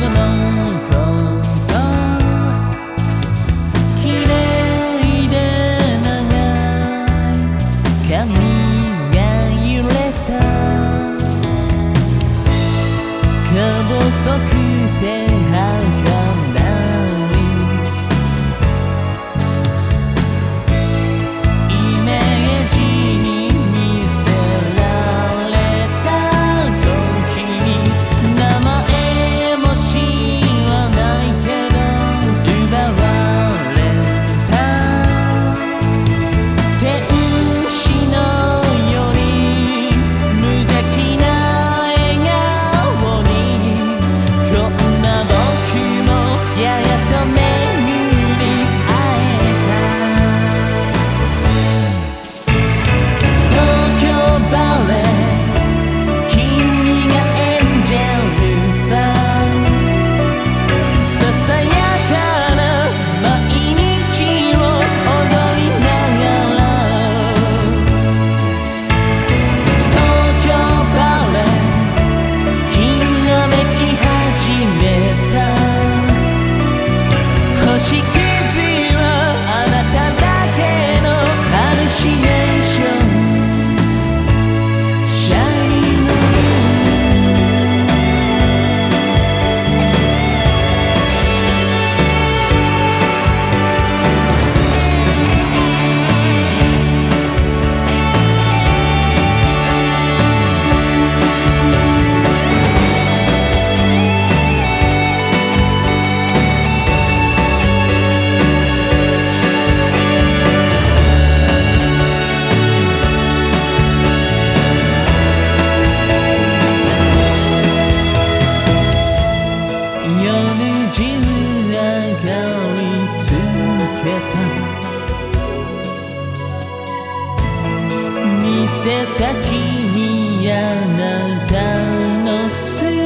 ng 店先にあなたの姿